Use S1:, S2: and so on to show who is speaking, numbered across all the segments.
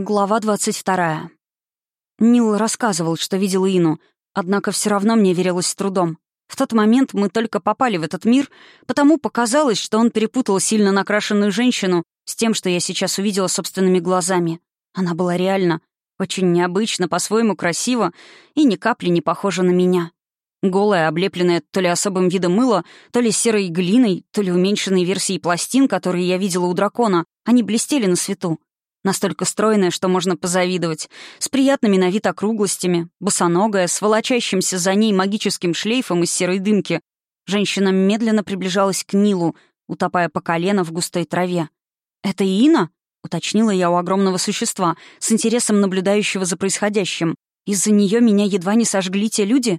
S1: Глава 22. Нил рассказывал, что видел Ину, однако все равно мне верилось с трудом. В тот момент мы только попали в этот мир, потому показалось, что он перепутал сильно накрашенную женщину с тем, что я сейчас увидела собственными глазами. Она была реально очень необычно, по-своему красиво и ни капли не похожа на меня. Голая, облепленная то ли особым видом мыла, то ли серой глиной, то ли уменьшенной версией пластин, которые я видела у дракона, они блестели на свету. Настолько стройная, что можно позавидовать, с приятными на вид округлостями, босоногая, с волочащимся за ней магическим шлейфом из серой дымки. Женщина медленно приближалась к Нилу, утопая по колено в густой траве. «Это Ина?» — уточнила я у огромного существа, с интересом наблюдающего за происходящим. «Из-за нее меня едва не сожгли те люди?»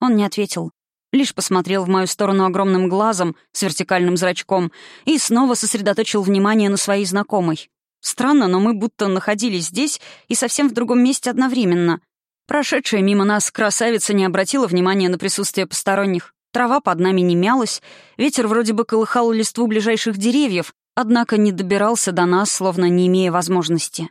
S1: Он не ответил. Лишь посмотрел в мою сторону огромным глазом с вертикальным зрачком и снова сосредоточил внимание на своей знакомой. Странно, но мы будто находились здесь и совсем в другом месте одновременно. Прошедшая мимо нас красавица не обратила внимания на присутствие посторонних. Трава под нами не мялась, ветер вроде бы колыхал листву ближайших деревьев, однако не добирался до нас, словно не имея возможности.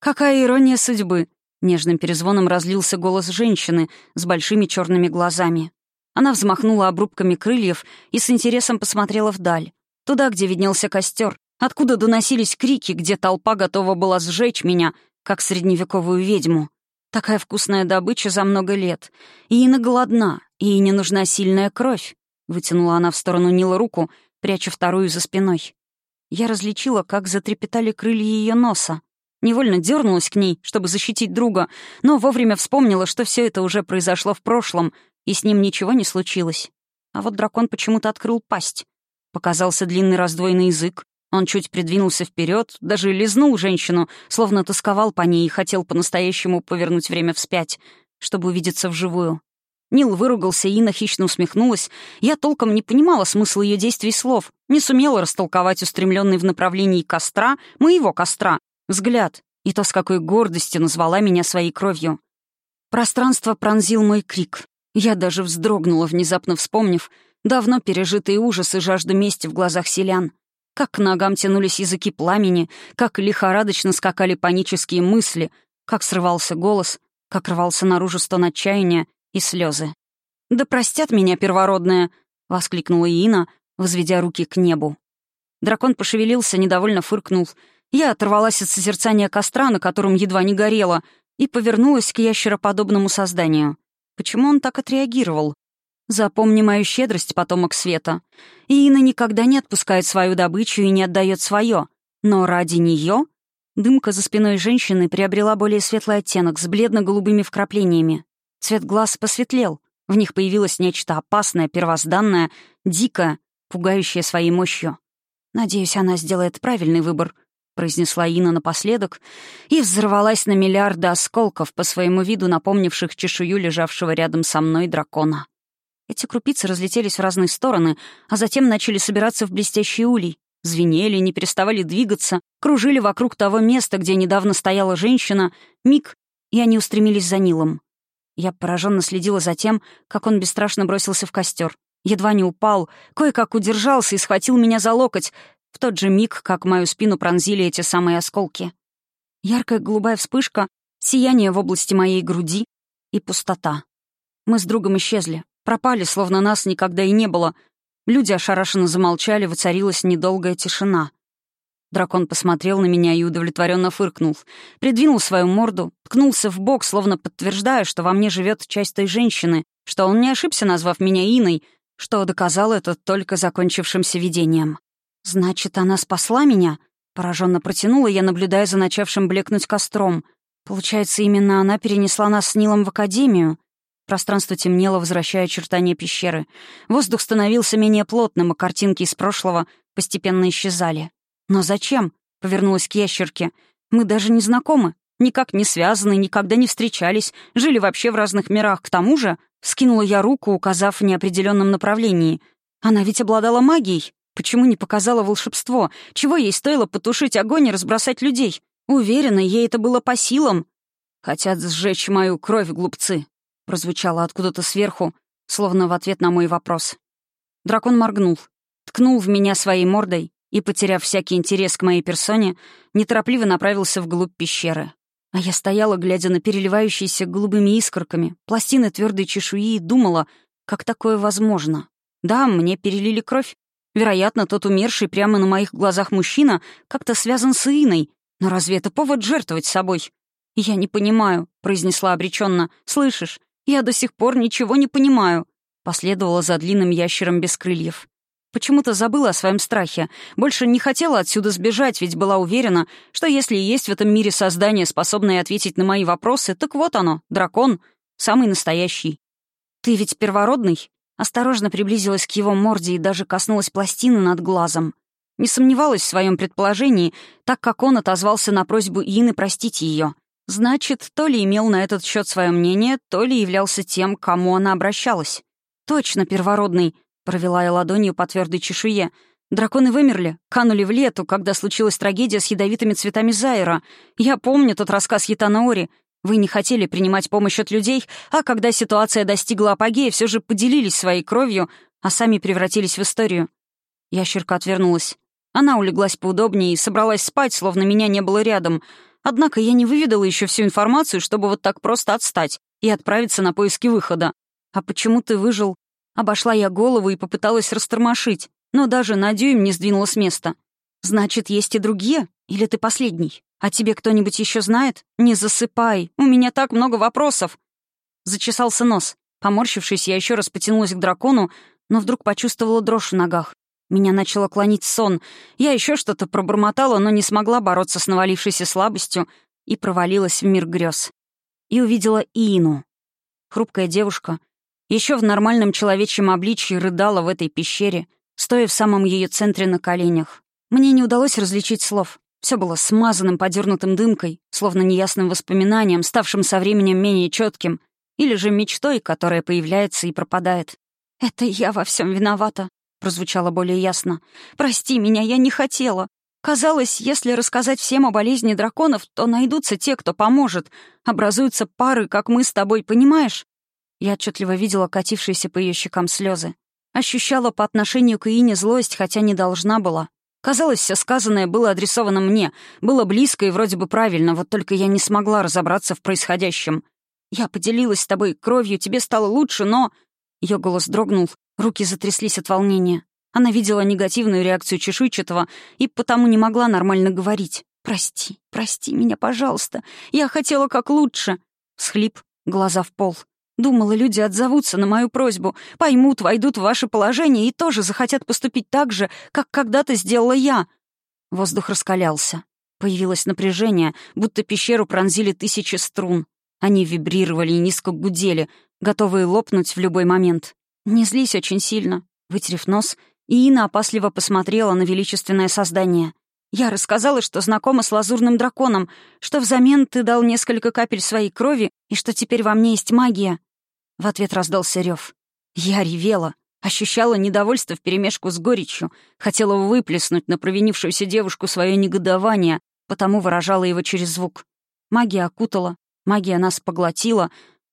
S1: «Какая ирония судьбы!» — нежным перезвоном разлился голос женщины с большими черными глазами. Она взмахнула обрубками крыльев и с интересом посмотрела вдаль, туда, где виднелся костер, откуда доносились крики, где толпа готова была сжечь меня, как средневековую ведьму. Такая вкусная добыча за много лет. И Инна голодна, и ей не нужна сильная кровь. Вытянула она в сторону Нила руку, пряча вторую за спиной. Я различила, как затрепетали крылья ее носа. Невольно дернулась к ней, чтобы защитить друга, но вовремя вспомнила, что все это уже произошло в прошлом, и с ним ничего не случилось. А вот дракон почему-то открыл пасть. Показался длинный раздвоенный язык, он чуть придвинулся вперед, даже лизнул женщину, словно тосковал по ней и хотел по-настоящему повернуть время вспять, чтобы увидеться вживую. Нил выругался, и хищно усмехнулась. Я толком не понимала смысла ее действий и слов, не сумела растолковать устремленный в направлении костра, моего костра, взгляд, и то, с какой гордостью назвала меня своей кровью. Пространство пронзил мой крик. Я даже вздрогнула, внезапно вспомнив давно пережитые ужасы и жажду мести в глазах селян. Как к ногам тянулись языки пламени, как лихорадочно скакали панические мысли, как срывался голос, как рвался наружу стон отчаяния и слезы. «Да простят меня, первородная!» — воскликнула Ина, возведя руки к небу. Дракон пошевелился, недовольно фыркнул. Я оторвалась от созерцания костра, на котором едва не горела, и повернулась к ящероподобному созданию. Почему он так отреагировал? Запомни мою щедрость, потомок света. Иина никогда не отпускает свою добычу и не отдает свое. Но ради нее дымка за спиной женщины приобрела более светлый оттенок с бледно-голубыми вкраплениями. Цвет глаз посветлел. В них появилось нечто опасное, первозданное, дикое, пугающее своей мощью. «Надеюсь, она сделает правильный выбор», — произнесла Ина напоследок и взорвалась на миллиарды осколков, по своему виду напомнивших чешую лежавшего рядом со мной дракона. Эти крупицы разлетелись в разные стороны, а затем начали собираться в блестящий улей. Звенели, не переставали двигаться, кружили вокруг того места, где недавно стояла женщина. Миг, и они устремились за Нилом. Я пораженно следила за тем, как он бесстрашно бросился в костер. Едва не упал, кое-как удержался и схватил меня за локоть, в тот же миг, как мою спину пронзили эти самые осколки. Яркая голубая вспышка, сияние в области моей груди и пустота. Мы с другом исчезли, Пропали, словно нас никогда и не было. Люди ошарашенно замолчали, воцарилась недолгая тишина. Дракон посмотрел на меня и удовлетворенно фыркнул. Придвинул свою морду, ткнулся в бок, словно подтверждая, что во мне живет часть той женщины, что он не ошибся, назвав меня Иной, что доказал это только закончившимся видением. «Значит, она спасла меня?» Пораженно протянула я, наблюдая за начавшим блекнуть костром. Получается, именно она перенесла нас с Нилом в академию. Пространство темнело, возвращая очертания пещеры. Воздух становился менее плотным, а картинки из прошлого постепенно исчезали. «Но зачем?» — повернулась к ящерке. «Мы даже не знакомы, никак не связаны, никогда не встречались, жили вообще в разных мирах. К тому же...» — скинула я руку, указав в неопределенном направлении. «Она ведь обладала магией. Почему не показала волшебство? Чего ей стоило потушить огонь и разбросать людей? Уверена, ей это было по силам. Хотят сжечь мою кровь, глупцы прозвучало откуда-то сверху, словно в ответ на мой вопрос. Дракон моргнул, ткнул в меня своей мордой и, потеряв всякий интерес к моей персоне, неторопливо направился вглубь пещеры. А я стояла, глядя на переливающиеся голубыми искорками, пластины твердой чешуи и думала, как такое возможно. Да, мне перелили кровь. Вероятно, тот умерший прямо на моих глазах мужчина как-то связан с Иной. Но разве это повод жертвовать собой? «Я не понимаю», — произнесла обреченно. «Слышишь, я до сих пор ничего не понимаю», — последовала за длинным ящером без крыльев. Почему-то забыла о своем страхе. Больше не хотела отсюда сбежать, ведь была уверена, что если есть в этом мире создание, способное ответить на мои вопросы, так вот оно, дракон, самый настоящий. «Ты ведь первородный?» Осторожно приблизилась к его морде и даже коснулась пластины над глазом. Не сомневалась в своем предположении, так как он отозвался на просьбу Ины простить ее. Значит, то ли имел на этот счет свое мнение, то ли являлся тем, к кому она обращалась. «Точно, первородный», — провела я ладонью по твердой чешуе. «Драконы вымерли, канули в лету, когда случилась трагедия с ядовитыми цветами Зайра. Я помню тот рассказ Ятана Ори. Вы не хотели принимать помощь от людей, а когда ситуация достигла апогея, все же поделились своей кровью, а сами превратились в историю». Ящерка отвернулась. Она улеглась поудобнее и собралась спать, словно меня не было рядом — Однако я не выведала еще всю информацию, чтобы вот так просто отстать и отправиться на поиски выхода. А почему ты выжил? Обошла я голову и попыталась растормошить, но даже на дюйм не сдвинула с места. Значит, есть и другие? Или ты последний? А тебе кто-нибудь еще знает? Не засыпай, у меня так много вопросов. Зачесался нос. Поморщившись, я еще раз потянулась к дракону, но вдруг почувствовала дрожь в ногах. Меня начало клонить сон. Я еще что-то пробормотала, но не смогла бороться с навалившейся слабостью и провалилась в мир грез. И увидела Ину. Хрупкая девушка, еще в нормальном человечьем обличье рыдала в этой пещере, стоя в самом ее центре на коленях. Мне не удалось различить слов. Все было смазанным, подернутым дымкой, словно неясным воспоминанием, ставшим со временем менее четким, или же мечтой, которая появляется и пропадает. «Это я во всем виновата», — прозвучало более ясно. «Прости меня, я не хотела. Казалось, если рассказать всем о болезни драконов, то найдутся те, кто поможет. Образуются пары, как мы с тобой, понимаешь?» Я отчетливо видела катившиеся по ее щекам слезы. Ощущала по отношению к Иине злость, хотя не должна была. Казалось, все сказанное было адресовано мне, было близко и вроде бы правильно, вот только я не смогла разобраться в происходящем. «Я поделилась с тобой кровью, тебе стало лучше, но...» Ее голос дрогнул, Руки затряслись от волнения. Она видела негативную реакцию чешуйчатого и потому не могла нормально говорить. «Прости, прости меня, пожалуйста. Я хотела как лучше». Схлип, глаза в пол. Думала, люди отзовутся на мою просьбу, поймут, войдут в ваше положение и тоже захотят поступить так же, как когда-то сделала я. Воздух раскалялся. Появилось напряжение, будто пещеру пронзили тысячи струн. Они вибрировали и низко гудели, готовые лопнуть в любой момент. «Не злись очень сильно», — вытерев нос, Иина опасливо посмотрела на величественное создание. «Я рассказала, что знакома с лазурным драконом, что взамен ты дал несколько капель своей крови и что теперь во мне есть магия». В ответ раздался рев. Я ревела, ощущала недовольство вперемешку с горечью, хотела выплеснуть на провинившуюся девушку свое негодование, потому выражала его через звук. Магия окутала, магия нас поглотила,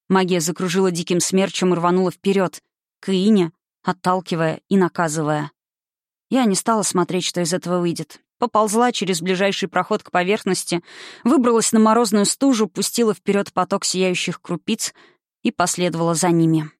S1: магия закружила диким смерчем и рванула вперед, к Ине, отталкивая и наказывая. Я не стала смотреть, что из этого выйдет. Поползла через ближайший проход к поверхности, выбралась на морозную стужу, пустила вперед поток сияющих крупиц и последовала за ними.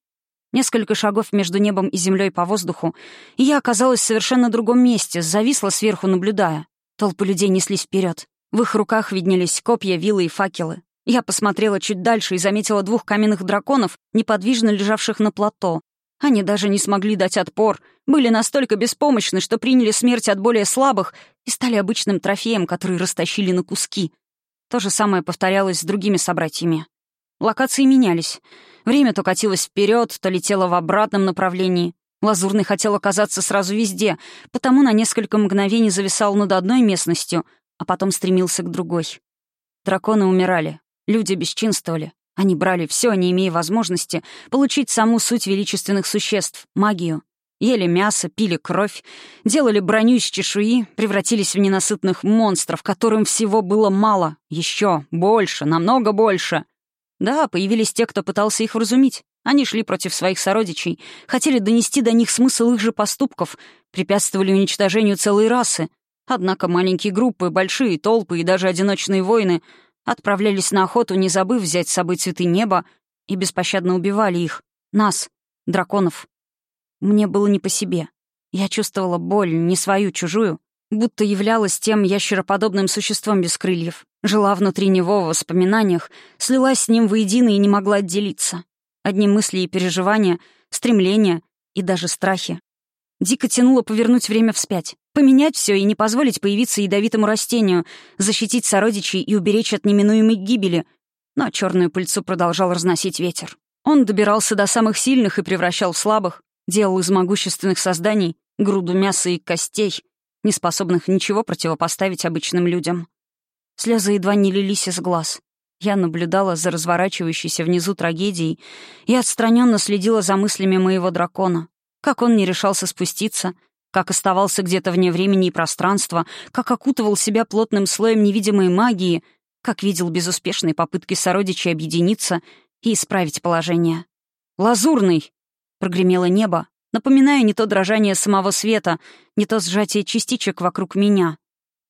S1: Несколько шагов между небом и землей по воздуху, и я оказалась в совершенно другом месте, зависла сверху, наблюдая. Толпы людей неслись вперед. В их руках виднелись копья, вилы и факелы. Я посмотрела чуть дальше и заметила двух каменных драконов, неподвижно лежавших на плато, они даже не смогли дать отпор, были настолько беспомощны, что приняли смерть от более слабых и стали обычным трофеем, который растащили на куски. То же самое повторялось с другими собратьями. Локации менялись. Время то катилось вперед, то летело в обратном направлении. Лазурный хотел оказаться сразу везде, потому на несколько мгновений зависал над одной местностью, а потом стремился к другой. Драконы умирали, люди бесчинствовали, они брали все, не имея возможности получить саму суть величественных существ — магию. Ели мясо, пили кровь, делали броню из чешуи, превратились в ненасытных монстров, которым всего было мало. Еще больше, намного больше. Да, появились те, кто пытался их вразумить. Они шли против своих сородичей, хотели донести до них смысл их же поступков, препятствовали уничтожению целой расы. Однако маленькие группы, большие толпы и даже одиночные войны Отправлялись на охоту, не забыв взять с собой цветы неба, и беспощадно убивали их. Нас, драконов. Мне было не по себе. Я чувствовала боль, не свою, чужую, будто являлась тем ящероподобным существом без крыльев. Жила внутри него в воспоминаниях, слилась с ним воедино и не могла отделиться. Одни мысли и переживания, стремления и даже страхи. Дико тянуло повернуть время вспять, поменять все и не позволить появиться ядовитому растению, защитить сородичей и уберечь от неминуемой гибели. Но черную пыльцу продолжал разносить ветер. Он добирался до самых сильных и превращал в слабых, делал из могущественных созданий груду мяса и костей, не способных ничего противопоставить обычным людям. Слезы едва не лились из глаз. Я наблюдала за разворачивающейся внизу трагедией и отстраненно следила за мыслями моего дракона. Как он не решался спуститься, как оставался где-то вне времени и пространства, как окутывал себя плотным слоем невидимой магии, как видел безуспешные попытки сородичей объединиться и исправить положение. «Лазурный!» — прогремело небо, напоминая не то дрожание самого света, не то сжатие частичек вокруг меня.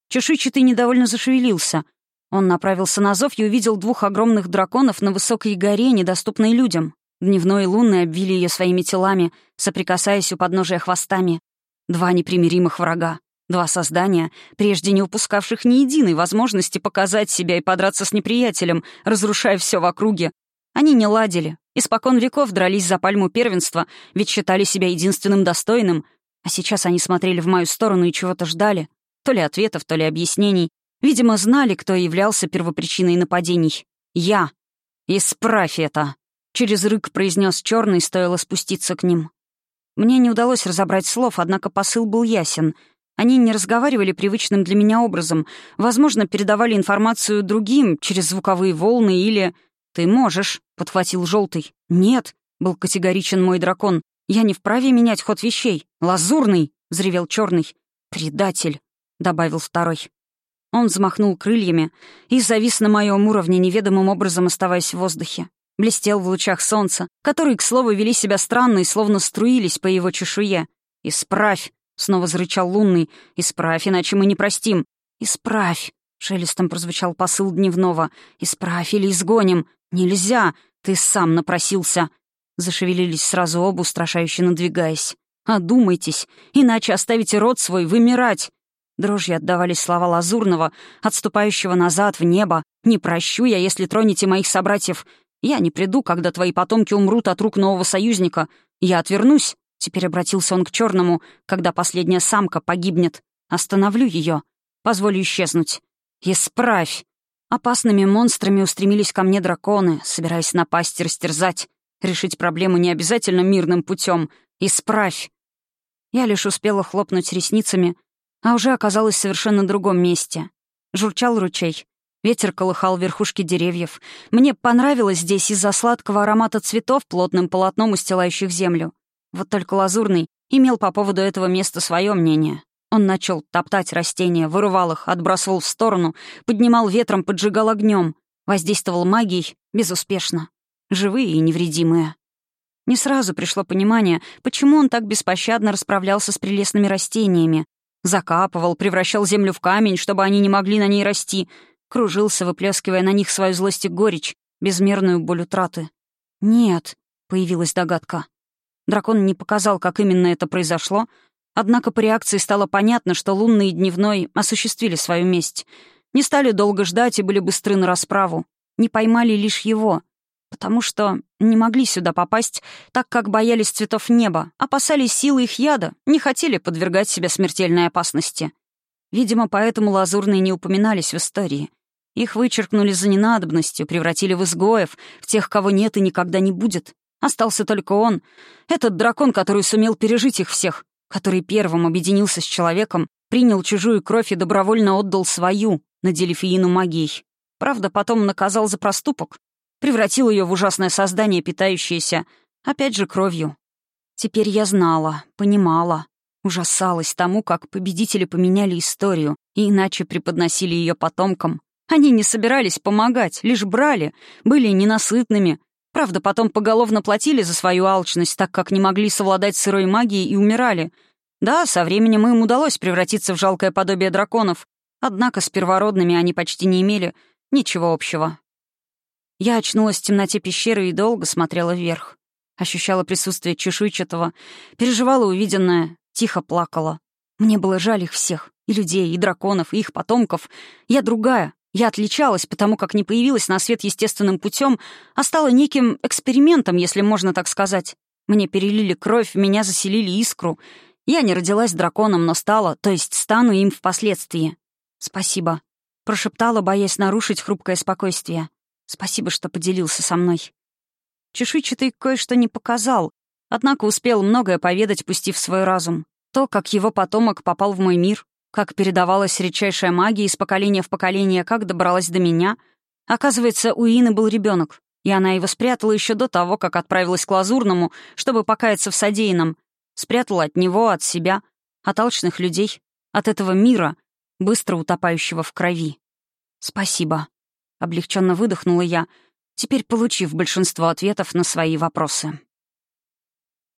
S1: Чешуйчатый недовольно зашевелился. Он направился на зов и увидел двух огромных драконов на высокой горе, недоступной людям. Дневной и лунный обвили ее своими телами, соприкасаясь у подножия хвостами. Два непримиримых врага. Два создания, прежде не упускавших ни единой возможности показать себя и подраться с неприятелем, разрушая все в округе. Они не ладили. Испокон веков дрались за пальму первенства, ведь считали себя единственным достойным. А сейчас они смотрели в мою сторону и чего-то ждали. То ли ответов, то ли объяснений. Видимо, знали, кто являлся первопричиной нападений. Я. «Исправь это!» Через рык произнес черный, стоило спуститься к ним. Мне не удалось разобрать слов, однако посыл был ясен. Они не разговаривали привычным для меня образом. Возможно, передавали информацию другим через звуковые волны или... «Ты можешь», — подхватил желтый. «Нет», — был категоричен мой дракон. «Я не вправе менять ход вещей. Лазурный», — взревел черный. «Предатель», — добавил второй. Он взмахнул крыльями и завис на моем уровне, неведомым образом оставаясь в воздухе. Блестел в лучах солнца, которые, к слову, вели себя странно и словно струились по его чешуе. «Исправь!» — снова зарычал лунный. «Исправь, иначе мы не простим!» «Исправь!» — шелестом прозвучал посыл дневного. «Исправь или изгоним!» «Нельзя! Ты сам напросился!» Зашевелились сразу оба, устрашающе надвигаясь. «Одумайтесь, иначе оставите род свой вымирать!» Дрожью отдавались слова Лазурного, отступающего назад в небо. «Не прощу я, если тронете моих собратьев. Я не приду, когда твои потомки умрут от рук нового союзника. Я отвернусь». Теперь обратился он к черному, когда последняя самка погибнет. Остановлю ее, позволю исчезнуть. «Исправь!» Опасными монстрами устремились ко мне драконы, собираясь напасть и растерзать. Решить проблему не обязательно мирным путем. Исправь. Я лишь успела хлопнуть ресницами, а уже оказалась в совершенно другом месте. Журчал ручей. Ветер колыхал верхушки деревьев. Мне понравилось здесь из-за сладкого аромата цветов, плотным полотном устилающих землю. Вот только Лазурный имел по поводу этого места свое мнение. Он начал топтать растения, вырывал их, отбрасывал в сторону, поднимал ветром, поджигал огнем, воздействовал магией безуспешно. Живые и невредимые. Не сразу пришло понимание, почему он так беспощадно расправлялся с прелестными растениями. Закапывал, превращал землю в камень, чтобы они не могли на ней расти. Кружился, выплескивая на них свою злость и горечь, безмерную боль утраты. «Нет», — появилась догадка. Дракон не показал, как именно это произошло, Однако по реакции стало понятно, что лунный и дневной осуществили свою месть. Не стали долго ждать и были быстры на расправу. Не поймали лишь его, потому что не могли сюда попасть, так как боялись цветов неба, опасались силы их яда, не хотели подвергать себя смертельной опасности. Видимо, поэтому лазурные не упоминались в истории. Их вычеркнули за ненадобностью, превратили в изгоев, в тех, кого нет и никогда не будет. Остался только он, этот дракон, который сумел пережить их всех, который первым объединился с человеком, принял чужую кровь и добровольно отдал свою, наделив Иину магией. Правда, потом наказал за проступок, превратил ее в ужасное создание, питающееся, опять же, кровью. Теперь я знала, понимала, ужасалась тому, как победители поменяли историю и иначе преподносили ее потомкам. Они не собирались помогать, лишь брали, были ненасытными. Правда, потом поголовно платили за свою алчность, так как не могли совладать сырой магией и умирали. Да, со временем им удалось превратиться в жалкое подобие драконов, однако с первородными они почти не имели Ничего общего. Я очнулась в темноте пещеры и долго смотрела вверх. Ощущала присутствие чешуйчатого, переживала увиденное, тихо плакала. Мне было жаль их всех. И людей, и драконов, и их потомков. Я другая. Я отличалась, потому как не появилась на свет естественным путем, а стала неким экспериментом, если можно так сказать. Мне перелили кровь, меня заселили искру. Я не родилась драконом, но стала, то есть стану им впоследствии. «Спасибо», — прошептала, боясь нарушить хрупкое спокойствие. «Спасибо, что поделился со мной». Чешуйчатый кое-что не показал, однако успел многое поведать, пустив свой разум. То, как его потомок попал в мой мир, как передавалась редчайшая магия из поколения в поколение, как добралась до меня. Оказывается, у Ины был ребенок, и она его спрятала еще до того, как отправилась к Лазурному, чтобы покаяться в содеянном. Спрятала от него, от себя, от алчных людей, от этого мира, быстро утопающего в крови. «Спасибо», — облегченно выдохнула я, теперь получив большинство ответов на свои вопросы.